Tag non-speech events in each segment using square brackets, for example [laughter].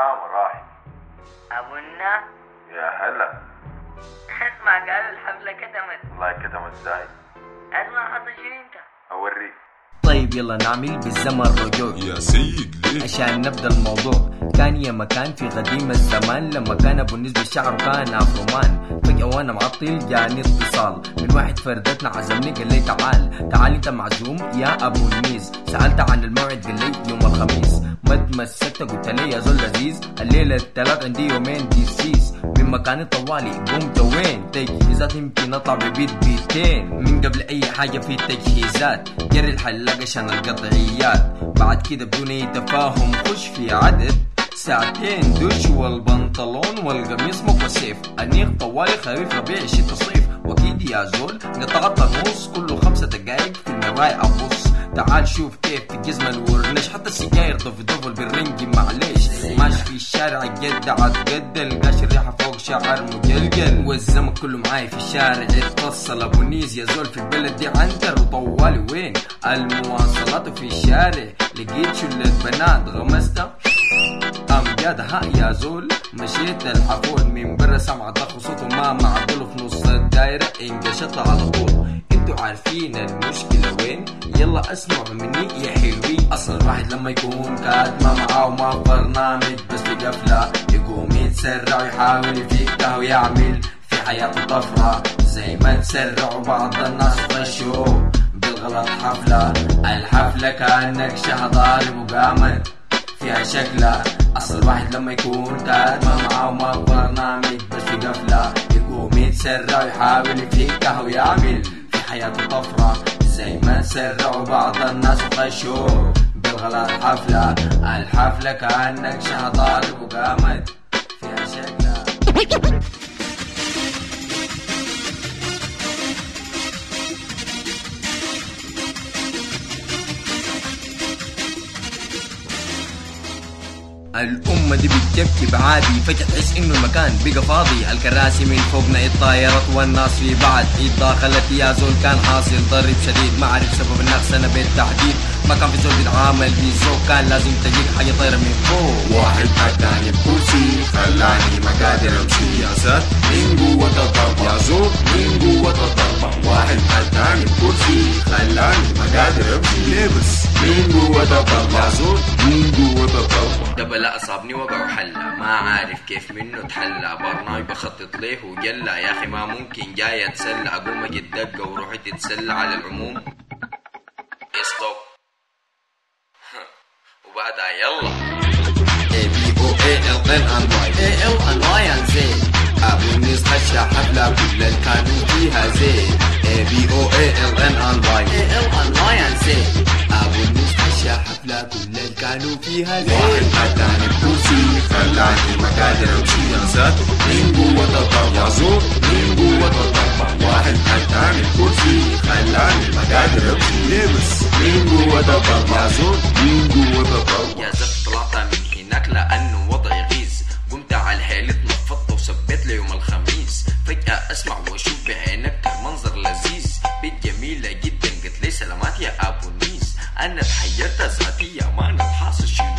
يا مراحل ابو النا يا هلا. [laughs] اسمع قالوا الحفلة كتمت والله كتمت إزاي اسمع شنو انت. أوريك. طيب يلا نعمل بالزمن رجوع. يا سيد ليه؟ عشان نبدأ الموضوع. كان يا مكان في قديم الزمان لما كان أبو النسبة شعره كان أفرومان. فجأة وأنا معطل جاني اتصال. من واحد فردتنا عزمني قال لي تعال. تعال أنت معزوم يا أبو النيس. سألت عن الموعد قال لي يوم الخميس. تمسكت قلت لي يا زول لذيذ. الليلة الثلاث عندي يومين ديسيس من مكان طوالي قمت وين؟ تجهيزات يمكن أطلع ببيت بيتين. من قبل أي حاجة في تجهيزات. جري الحلاق عشان القطعيات بعد كده بدون أي تفاهم خش في عدد. ساعتين دش والبنطلون والقميص مكوسيف. أنيق طوالي خريف ربيع شتا صيف واكيد يا زول. قطعت النص كله خمسة دقايق في المراية ابص تعال شوف كيف في الجزمة الورنش حتى السجاير طف دفل بالرنج؟ معليش. ماشي في الشارع جد عتقدل قاش الريحة فوق شعر مجلجل. والزمن كله معاي في الشارع. اتصل ابو نيز يا زول في البلد دي. عنتر وطوالي وين؟ المواصلات في الشارع. لقيت شلة بنات غمستها امجاد ها يا زول. مشيت الحفول من برا سمع ضخ صوته ما معدله في نص الدايرة انقشط على طول. إنتوا عارفين المشكلة وين؟ يلا اسمعوا مني يا حلوين. أصل الواحد لما يكون كاتمة معاه ما برنامج بس قفلة يقوم يتسرع ويحاول يفكها ويعمل في حياته طفرة. زي ما تسرعوا بعض الناس غشوا بالغلط حفلة. الحفلة كأنك شهدار وقامت فيها شكلة. أصل الواحد لما يكون كاتمة معاه ما برنامج بس قفلة يتسرع ويحاول يفكها ويعمل في حياته طفرة زي ما سرعوا بعض الناس وخشوا. بالغلط حفلة الحفلة كأنك شهدار وقامت الأمة دي بتبكي بعادي فجأة تحس إنه المكان بقى فاضي. الكراسي من فوقنا اتطايرت والناس في بعض اتداخلت يا زول كان حاصل ضرب شديد. ما عرف سبب النقص أنا بالتحديد. ما كان في زول بيتعامل بذوق كان لازم تجيك حاجة طايرة من فوق. واحد حداني بكرسي خلاني ما قادر أمشي. يا سات من قوة الضربة يا زول من قوة الضربة واحد حداني بكرسي خلاني قادر امشي ليه بس من الضربة يا زول من قوة الضربة دبل أصابني وقع وحلة ما عارف كيف منه تحلى برنامج بخطط ليه وجلى يا أخي ما ممكن جاي أتسلى أقوم أجي الدقة وروحي تتسلى على العموم ستوب وبعدها يلا A B O A L N and Y A L and Y and فيها واحد زين حداني بكرسي خلاني ما قادر امشي يا سات من قوة زول من قوة الضربة واحد حداني بكرسي خلاني ما قادر امشي ليه بس من قوة زول من قوة الضربة يا زفت طلعت من هناك لأنه وضعي غيز قمت على الحيل اتنفضت وثبت ليوم الخميس فجأة أسمع أنا تحيرت ذاتي يا مان الحاصل شنو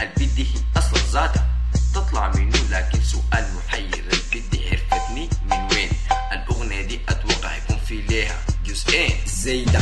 البيت دي هي أصلا ذاتها تطلع منو لكن سؤال محير البيت دي عرفتني من وين الأغنية دي أتوقع يكون في ليها جزئين زي ده